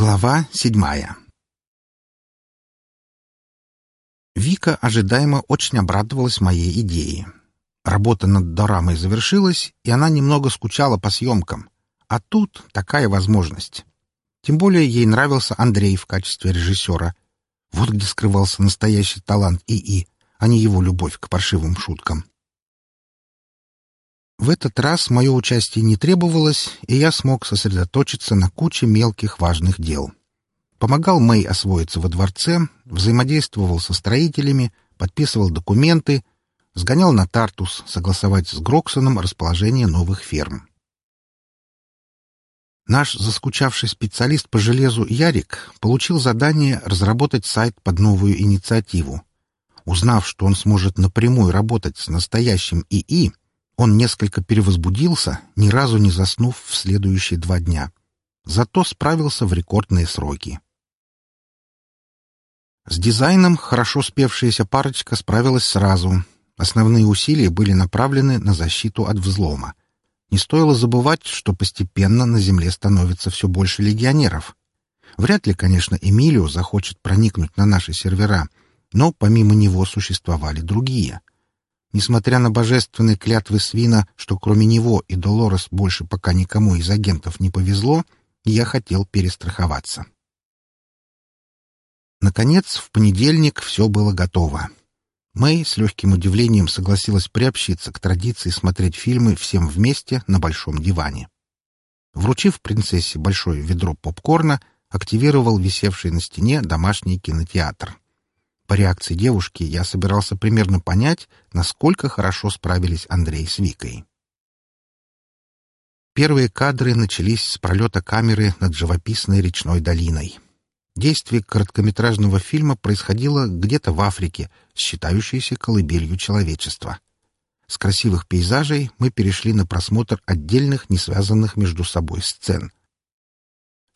Глава седьмая Вика ожидаемо очень обрадовалась моей идее. Работа над дорамой завершилась, и она немного скучала по съемкам. А тут такая возможность. Тем более ей нравился Андрей в качестве режиссера. Вот где скрывался настоящий талант ИИ, а не его любовь к паршивым шуткам. В этот раз мое участие не требовалось, и я смог сосредоточиться на куче мелких важных дел. Помогал Мэй освоиться во дворце, взаимодействовал со строителями, подписывал документы, сгонял на Тартус согласовать с Гроксоном расположение новых ферм. Наш заскучавший специалист по железу Ярик получил задание разработать сайт под новую инициативу. Узнав, что он сможет напрямую работать с настоящим ИИ, он несколько перевозбудился, ни разу не заснув в следующие два дня. Зато справился в рекордные сроки. С дизайном хорошо спевшаяся парочка справилась сразу. Основные усилия были направлены на защиту от взлома. Не стоило забывать, что постепенно на Земле становится все больше легионеров. Вряд ли, конечно, Эмилио захочет проникнуть на наши сервера, но помимо него существовали другие. Несмотря на божественные клятвы Свина, что кроме него и Долорес больше пока никому из агентов не повезло, я хотел перестраховаться. Наконец, в понедельник все было готово. Мэй с легким удивлением согласилась приобщиться к традиции смотреть фильмы всем вместе на большом диване. Вручив принцессе большое ведро попкорна, активировал висевший на стене домашний кинотеатр. По реакции девушки я собирался примерно понять, насколько хорошо справились Андрей с Викой. Первые кадры начались с пролета камеры над живописной речной долиной. Действие короткометражного фильма происходило где-то в Африке, считающейся колыбелью человечества. С красивых пейзажей мы перешли на просмотр отдельных, не связанных между собой сцен.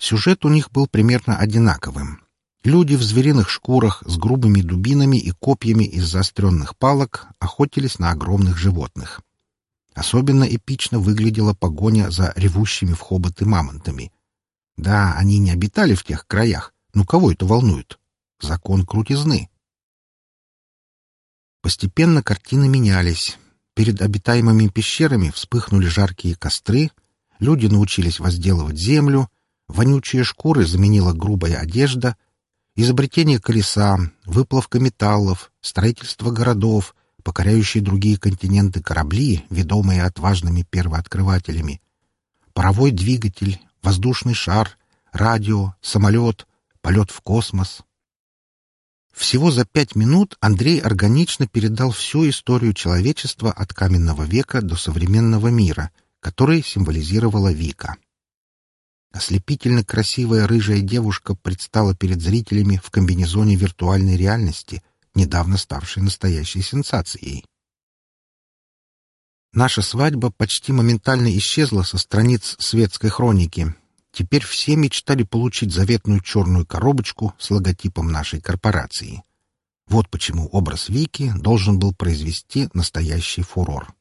Сюжет у них был примерно одинаковым. Люди в звериных шкурах с грубыми дубинами и копьями из заостренных палок охотились на огромных животных. Особенно эпично выглядела погоня за ревущими в хоботы мамонтами. Да, они не обитали в тех краях, но кого это волнует? Закон крутизны. Постепенно картины менялись. Перед обитаемыми пещерами вспыхнули жаркие костры, люди научились возделывать землю, вонючие шкуры заменила грубая одежда, Изобретение колеса, выплавка металлов, строительство городов, покоряющие другие континенты корабли, ведомые отважными первооткрывателями, паровой двигатель, воздушный шар, радио, самолет, полет в космос. Всего за пять минут Андрей органично передал всю историю человечества от каменного века до современного мира, который символизировала Вика. Ослепительно красивая рыжая девушка предстала перед зрителями в комбинезоне виртуальной реальности, недавно ставшей настоящей сенсацией. Наша свадьба почти моментально исчезла со страниц светской хроники. Теперь все мечтали получить заветную черную коробочку с логотипом нашей корпорации. Вот почему образ Вики должен был произвести настоящий фурор.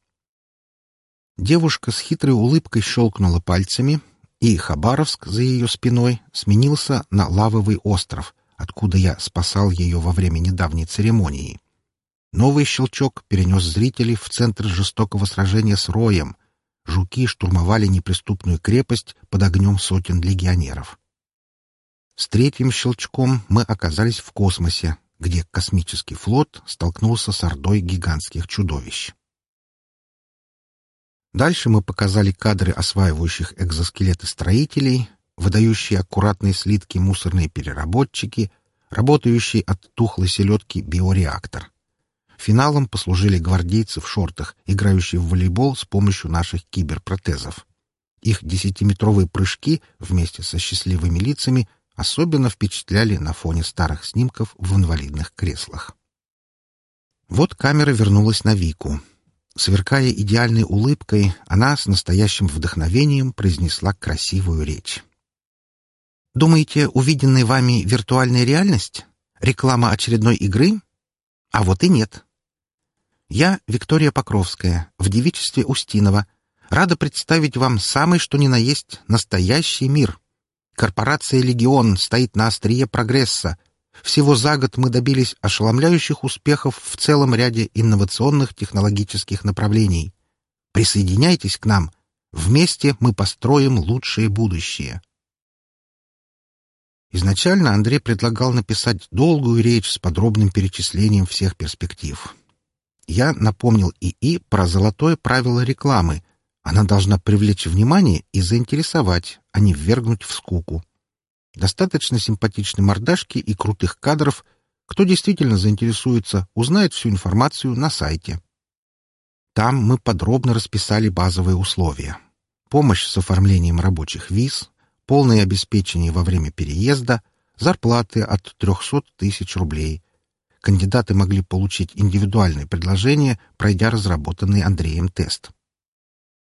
Девушка с хитрой улыбкой щелкнула пальцами — и Хабаровск за ее спиной сменился на лавовый остров, откуда я спасал ее во время недавней церемонии. Новый щелчок перенес зрителей в центр жестокого сражения с Роем. Жуки штурмовали неприступную крепость под огнем сотен легионеров. С третьим щелчком мы оказались в космосе, где космический флот столкнулся с ордой гигантских чудовищ. Дальше мы показали кадры осваивающих экзоскелеты строителей, выдающие аккуратные слитки мусорные переработчики, работающий от тухлой селедки биореактор. Финалом послужили гвардейцы в шортах, играющие в волейбол с помощью наших киберпротезов. Их десятиметровые прыжки вместе со счастливыми лицами особенно впечатляли на фоне старых снимков в инвалидных креслах. Вот камера вернулась на Вику. Сверкая идеальной улыбкой, она с настоящим вдохновением произнесла красивую речь. «Думаете, увиденная вами виртуальная реальность? Реклама очередной игры? А вот и нет. Я, Виктория Покровская, в девичестве Устинова, рада представить вам самый что ни на есть настоящий мир. Корпорация «Легион» стоит на острие прогресса. Всего за год мы добились ошеломляющих успехов в целом ряде инновационных технологических направлений. Присоединяйтесь к нам. Вместе мы построим лучшее будущее. Изначально Андрей предлагал написать долгую речь с подробным перечислением всех перспектив. Я напомнил ИИ про золотое правило рекламы. Она должна привлечь внимание и заинтересовать, а не ввергнуть в скуку. Достаточно симпатичной мордашки и крутых кадров. Кто действительно заинтересуется, узнает всю информацию на сайте. Там мы подробно расписали базовые условия. Помощь с оформлением рабочих виз, полное обеспечение во время переезда, зарплаты от 300 тысяч рублей. Кандидаты могли получить индивидуальное предложение, пройдя разработанный Андреем тест.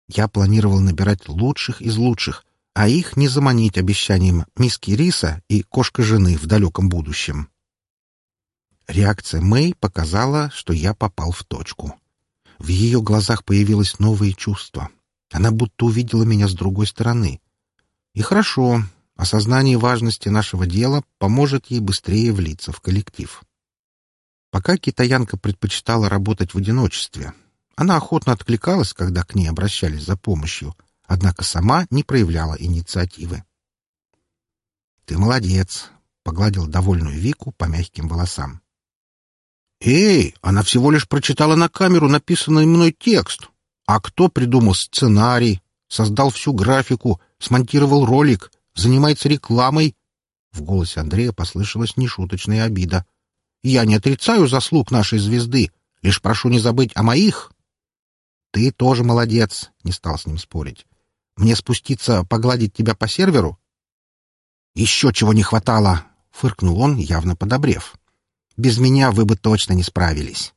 Я планировал набирать лучших из лучших, а их не заманить обещанием миски риса и кошка жены в далеком будущем. Реакция Мэй показала, что я попал в точку. В ее глазах появилось новое чувство. Она будто увидела меня с другой стороны. И хорошо, осознание важности нашего дела поможет ей быстрее влиться в коллектив. Пока китаянка предпочитала работать в одиночестве. Она охотно откликалась, когда к ней обращались за помощью, однако сама не проявляла инициативы. «Ты молодец», — погладил довольную Вику по мягким волосам. «Эй, она всего лишь прочитала на камеру написанный мной текст. А кто придумал сценарий, создал всю графику, смонтировал ролик, занимается рекламой. В голосе Андрея послышалась нешуточная обида. Я не отрицаю заслуг нашей звезды, лишь прошу не забыть о моих. Ты тоже молодец, не стал с ним спорить. Мне спуститься погладить тебя по серверу? Еще чего не хватало, фыркнул он, явно подобрев. Без меня вы бы точно не справились.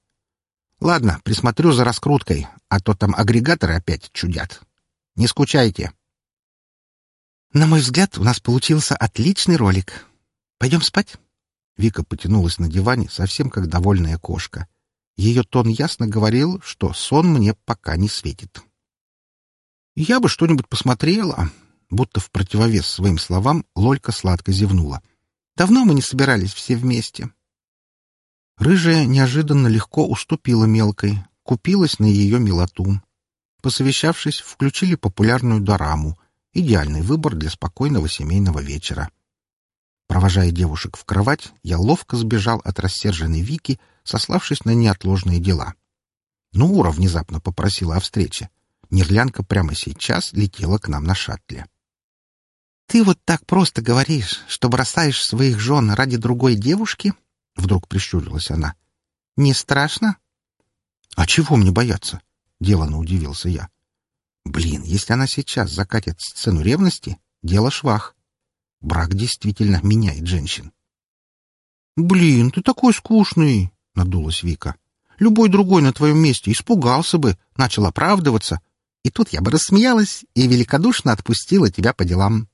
Ладно, присмотрю за раскруткой, а то там агрегаторы опять чудят. Не скучайте. На мой взгляд, у нас получился отличный ролик. Пойдем спать? Вика потянулась на диване, совсем как довольная кошка. Ее тон ясно говорил, что сон мне пока не светит. Я бы что-нибудь посмотрела. Будто в противовес своим словам Лолька сладко зевнула. Давно мы не собирались все вместе. Рыжая неожиданно легко уступила мелкой, купилась на ее милоту. Посовещавшись, включили популярную дораму. Идеальный выбор для спокойного семейного вечера. Провожая девушек в кровать, я ловко сбежал от рассерженной Вики, сославшись на неотложные дела. Нура внезапно попросила о встрече. Нерлянка прямо сейчас летела к нам на шаттле. «Ты вот так просто говоришь, что бросаешь своих жен ради другой девушки?» — вдруг прищурилась она. «Не страшно?» «А чего мне бояться? — делано удивился я. «Блин, если она сейчас закатит сцену ревности, дело швах. Брак действительно меняет женщин». «Блин, ты такой скучный!» — надулась Вика. «Любой другой на твоем месте испугался бы, начал оправдываться, и тут я бы рассмеялась и великодушно отпустила тебя по делам».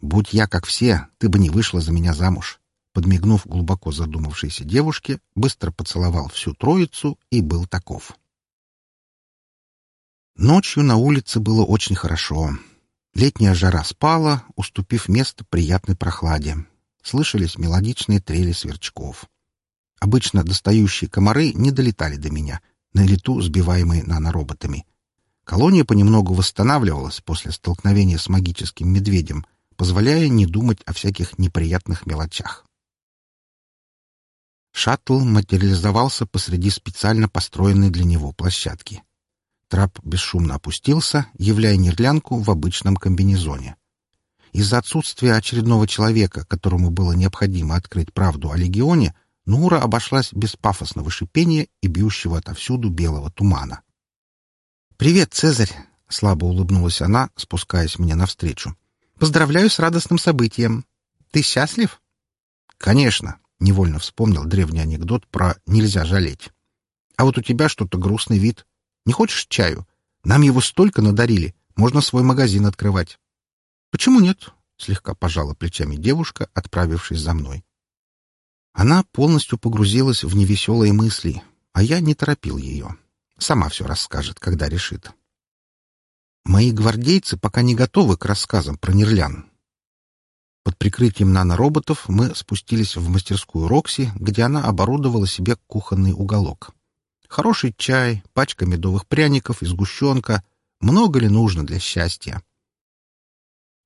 «Будь я как все, ты бы не вышла за меня замуж». Подмигнув глубоко задумавшейся девушке, быстро поцеловал всю троицу и был таков. Ночью на улице было очень хорошо. Летняя жара спала, уступив место приятной прохладе. Слышались мелодичные трели сверчков. Обычно достающие комары не долетали до меня, на лету сбиваемые нанороботами. Колония понемногу восстанавливалась после столкновения с магическим медведем, позволяя не думать о всяких неприятных мелочах. Шаттл материализовался посреди специально построенной для него площадки. Трап бесшумно опустился, являя нерлянку в обычном комбинезоне. Из-за отсутствия очередного человека, которому было необходимо открыть правду о легионе, Нура обошлась без пафосного шипения и бьющего отовсюду белого тумана. «Привет, Цезарь!» — слабо улыбнулась она, спускаясь мне навстречу. «Поздравляю с радостным событием. Ты счастлив?» «Конечно!» — невольно вспомнил древний анекдот про «нельзя жалеть». «А вот у тебя что-то грустный вид. Не хочешь чаю? Нам его столько надарили. Можно свой магазин открывать. — Почему нет? — слегка пожала плечами девушка, отправившись за мной. Она полностью погрузилась в невеселые мысли, а я не торопил ее. Сама все расскажет, когда решит. Мои гвардейцы пока не готовы к рассказам про Нерлян. Под прикрытием нанороботов мы спустились в мастерскую Рокси, где она оборудовала себе кухонный уголок. Хороший чай, пачка медовых пряников и сгущенка. Много ли нужно для счастья?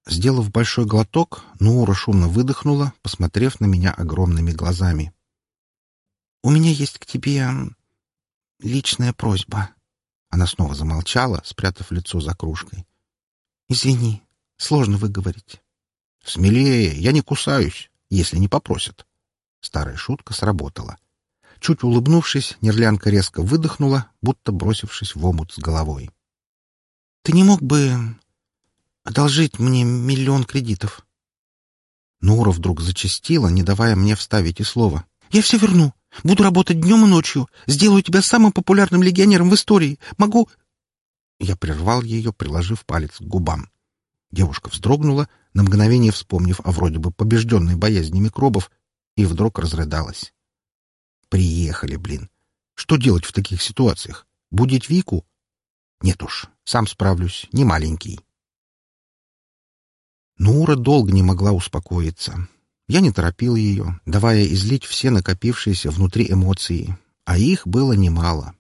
Сделав большой глоток, Нура шумно выдохнула, посмотрев на меня огромными глазами. «У меня есть к тебе личная просьба». Она снова замолчала, спрятав лицо за кружкой. «Извини, сложно выговорить». «Смелее, я не кусаюсь, если не попросят». Старая шутка сработала. Чуть улыбнувшись, нерлянка резко выдохнула, будто бросившись в омут с головой. «Ты не мог бы одолжить мне миллион кредитов?» Нура вдруг зачастила, не давая мне вставить и слова. «Я все верну. Буду работать днем и ночью. Сделаю тебя самым популярным легионером в истории. Могу...» Я прервал ее, приложив палец к губам. Девушка вздрогнула, на мгновение вспомнив о вроде бы побежденной боязни микробов, и вдруг разрыдалась. «Приехали, блин! Что делать в таких ситуациях? Будить Вику? Нет уж, сам справлюсь, не маленький». Нура долго не могла успокоиться. Я не торопил ее, давая излить все накопившиеся внутри эмоции, а их было немало.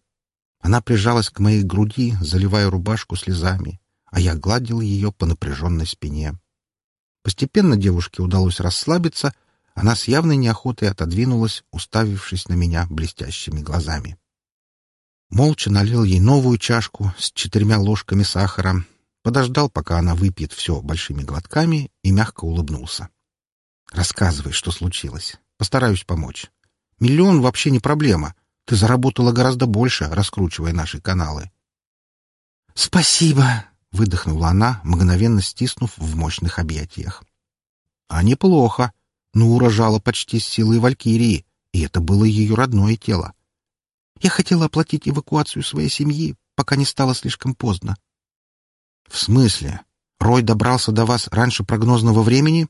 Она прижалась к моей груди, заливая рубашку слезами, а я гладил ее по напряженной спине. Постепенно девушке удалось расслабиться, она с явной неохотой отодвинулась, уставившись на меня блестящими глазами. Молча налил ей новую чашку с четырьмя ложками сахара, подождал, пока она выпьет все большими глотками, и мягко улыбнулся. «Рассказывай, что случилось. Постараюсь помочь. Миллион вообще не проблема. Ты заработала гораздо больше, раскручивая наши каналы». «Спасибо!» — выдохнула она, мгновенно стиснув в мощных объятиях. «А неплохо. Нура жала почти с силой Валькирии, и это было ее родное тело. Я хотела оплатить эвакуацию своей семьи, пока не стало слишком поздно. В смысле? Рой добрался до вас раньше прогнозного времени?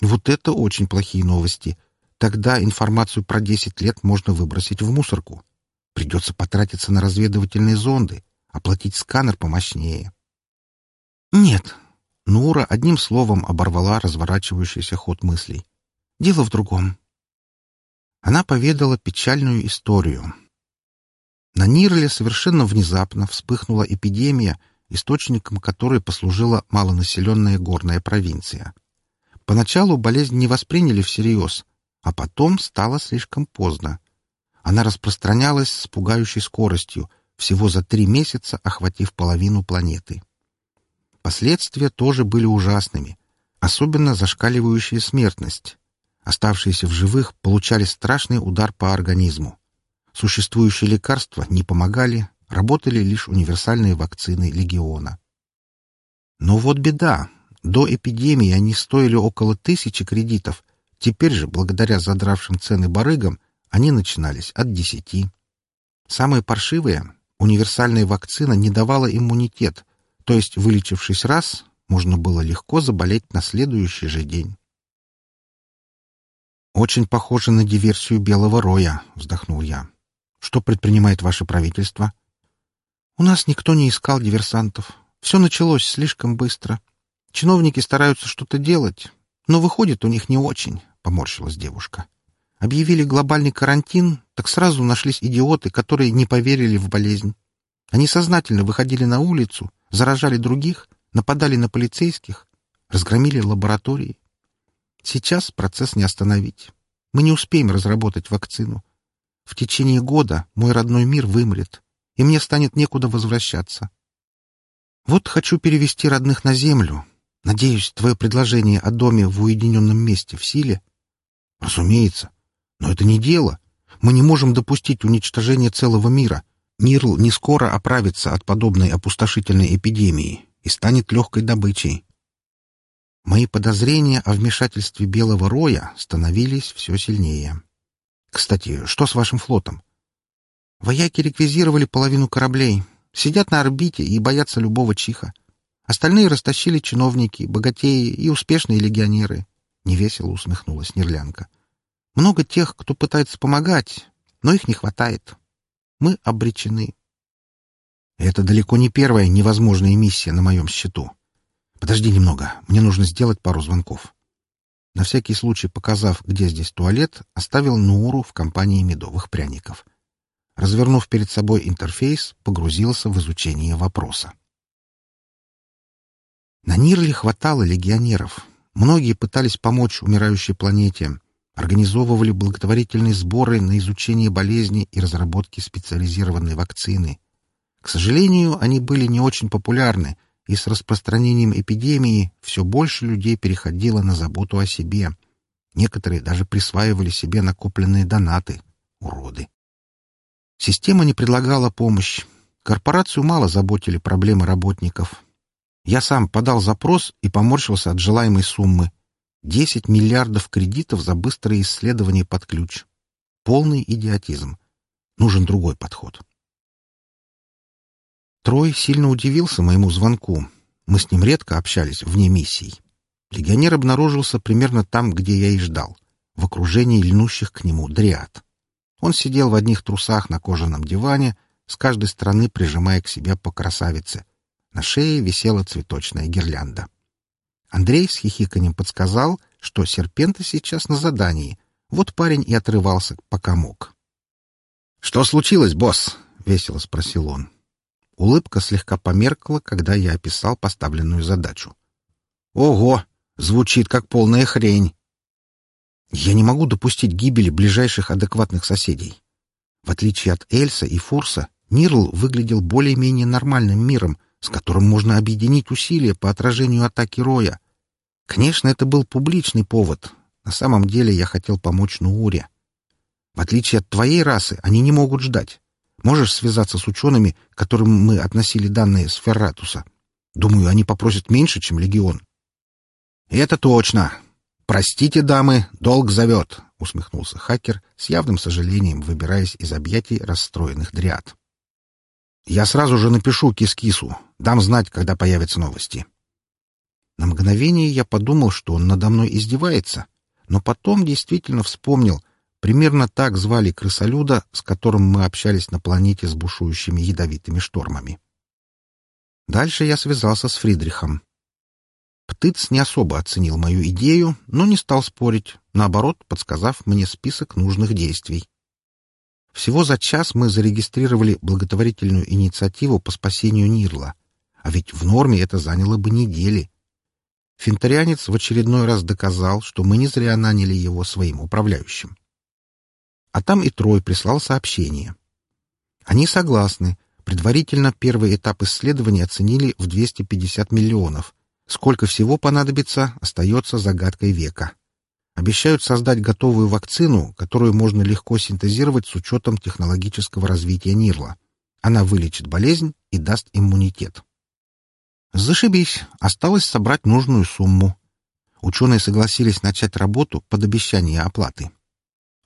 Вот это очень плохие новости. Тогда информацию про десять лет можно выбросить в мусорку. Придется потратиться на разведывательные зонды, оплатить сканер помощнее. Нет. Нура одним словом оборвала разворачивающийся ход мыслей. Дело в другом. Она поведала печальную историю. На Нирле совершенно внезапно вспыхнула эпидемия — источником которой послужила малонаселенная горная провинция. Поначалу болезнь не восприняли всерьез, а потом стало слишком поздно. Она распространялась с пугающей скоростью, всего за три месяца охватив половину планеты. Последствия тоже были ужасными, особенно зашкаливающая смертность. Оставшиеся в живых получали страшный удар по организму. Существующие лекарства не помогали, работали лишь универсальные вакцины Легиона. Но вот беда. До эпидемии они стоили около тысячи кредитов. Теперь же, благодаря задравшим цены барыгам, они начинались от десяти. Самое паршивое — универсальная вакцина не давала иммунитет, то есть, вылечившись раз, можно было легко заболеть на следующий же день. «Очень похоже на диверсию Белого Роя», — вздохнул я. «Что предпринимает ваше правительство?» У нас никто не искал диверсантов. Все началось слишком быстро. Чиновники стараются что-то делать, но выходит у них не очень, — поморщилась девушка. Объявили глобальный карантин, так сразу нашлись идиоты, которые не поверили в болезнь. Они сознательно выходили на улицу, заражали других, нападали на полицейских, разгромили лаборатории. Сейчас процесс не остановить. Мы не успеем разработать вакцину. В течение года мой родной мир вымрет и мне станет некуда возвращаться. Вот хочу перевести родных на землю. Надеюсь, твое предложение о доме в уединенном месте в силе? Разумеется. Но это не дело. Мы не можем допустить уничтожения целого мира. Нирл не скоро оправится от подобной опустошительной эпидемии и станет легкой добычей. Мои подозрения о вмешательстве Белого Роя становились все сильнее. Кстати, что с вашим флотом? Вояки реквизировали половину кораблей, сидят на орбите и боятся любого чиха. Остальные растащили чиновники, богатеи и успешные легионеры. Невесело усмехнулась Нерлянка. Много тех, кто пытается помогать, но их не хватает. Мы обречены. Это далеко не первая невозможная миссия на моем счету. Подожди немного, мне нужно сделать пару звонков. На всякий случай, показав, где здесь туалет, оставил Нуру в компании медовых пряников. Развернув перед собой интерфейс, погрузился в изучение вопроса. На Нирле хватало легионеров. Многие пытались помочь умирающей планете, организовывали благотворительные сборы на изучение болезни и разработки специализированной вакцины. К сожалению, они были не очень популярны, и с распространением эпидемии все больше людей переходило на заботу о себе. Некоторые даже присваивали себе накопленные донаты. Уроды. Система не предлагала помощь. Корпорацию мало заботили проблемы работников. Я сам подал запрос и поморщился от желаемой суммы. 10 миллиардов кредитов за быстрое исследование под ключ. Полный идиотизм. Нужен другой подход. Трой сильно удивился моему звонку. Мы с ним редко общались вне миссий. Легионер обнаружился примерно там, где я и ждал, в окружении льнущих к нему дриад. Он сидел в одних трусах на кожаном диване, с каждой стороны прижимая к себе по красавице. На шее висела цветочная гирлянда. Андрей с хихиканьем подсказал, что серпента сейчас на задании. Вот парень и отрывался, пока мог. — Что случилось, босс? — весело спросил он. Улыбка слегка померкла, когда я описал поставленную задачу. «Ого! Звучит как полная хрень!» Я не могу допустить гибели ближайших адекватных соседей. В отличие от Эльса и Фурса, Нирл выглядел более-менее нормальным миром, с которым можно объединить усилия по отражению атаки Роя. Конечно, это был публичный повод. На самом деле я хотел помочь Нууре. В отличие от твоей расы, они не могут ждать. Можешь связаться с учеными, которым мы относили данные с Ферратуса? Думаю, они попросят меньше, чем Легион. — Это точно. Простите, дамы, долг зовет, — усмехнулся хакер, с явным сожалением выбираясь из объятий расстроенных дриад. — Я сразу же напишу кис-кису, дам знать, когда появятся новости. На мгновение я подумал, что он надо мной издевается, но потом действительно вспомнил, Примерно так звали крысолюда, с которым мы общались на планете с бушующими ядовитыми штормами. Дальше я связался с Фридрихом. Птыц не особо оценил мою идею, но не стал спорить, наоборот, подсказав мне список нужных действий. Всего за час мы зарегистрировали благотворительную инициативу по спасению Нирла, а ведь в норме это заняло бы недели. Финтарианец в очередной раз доказал, что мы не зря наняли его своим управляющим а там и Трой прислал сообщение. Они согласны. Предварительно первый этап исследования оценили в 250 миллионов. Сколько всего понадобится, остается загадкой века. Обещают создать готовую вакцину, которую можно легко синтезировать с учетом технологического развития Нирла. Она вылечит болезнь и даст иммунитет. Зашибись, осталось собрать нужную сумму. Ученые согласились начать работу под обещание оплаты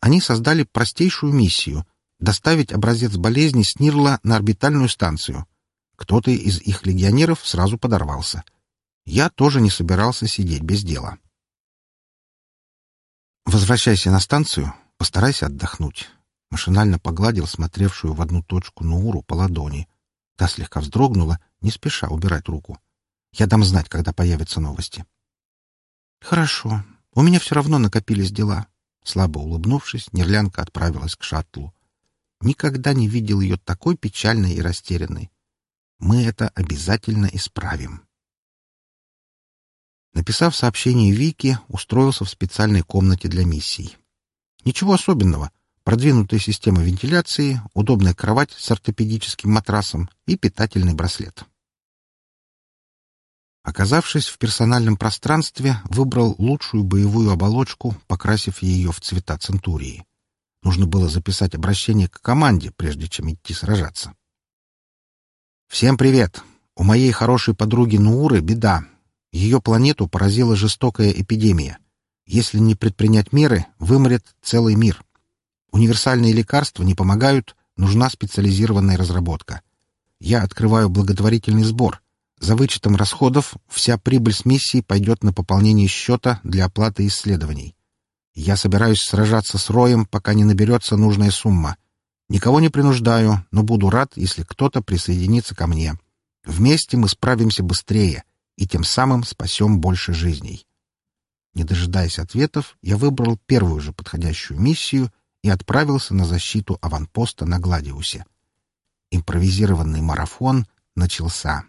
они создали простейшую миссию — доставить образец болезни Снирла на орбитальную станцию. Кто-то из их легионеров сразу подорвался. Я тоже не собирался сидеть без дела. «Возвращайся на станцию, постарайся отдохнуть». Машинально погладил смотревшую в одну точку Нууру по ладони. Та слегка вздрогнула, не спеша убирать руку. «Я дам знать, когда появятся новости». «Хорошо. У меня все равно накопились дела. Слабо улыбнувшись, Нерлянка отправилась к шаттлу. Никогда не видел ее такой печальной и растерянной. Мы это обязательно исправим. Написав сообщение Вике, устроился в специальной комнате для миссий. Ничего особенного. Продвинутая система вентиляции, удобная кровать с ортопедическим матрасом и питательный браслет. Оказавшись в персональном пространстве, выбрал лучшую боевую оболочку, покрасив ее в цвета Центурии. Нужно было записать обращение к команде, прежде чем идти сражаться. «Всем привет! У моей хорошей подруги Нууры беда. Ее планету поразила жестокая эпидемия. Если не предпринять меры, вымрет целый мир. Универсальные лекарства не помогают, нужна специализированная разработка. Я открываю благотворительный сбор — за вычетом расходов вся прибыль с миссии пойдет на пополнение счета для оплаты исследований. Я собираюсь сражаться с Роем, пока не наберется нужная сумма. Никого не принуждаю, но буду рад, если кто-то присоединится ко мне. Вместе мы справимся быстрее и тем самым спасем больше жизней. Не дожидаясь ответов, я выбрал первую же подходящую миссию и отправился на защиту аванпоста на Гладиусе. Импровизированный марафон начался.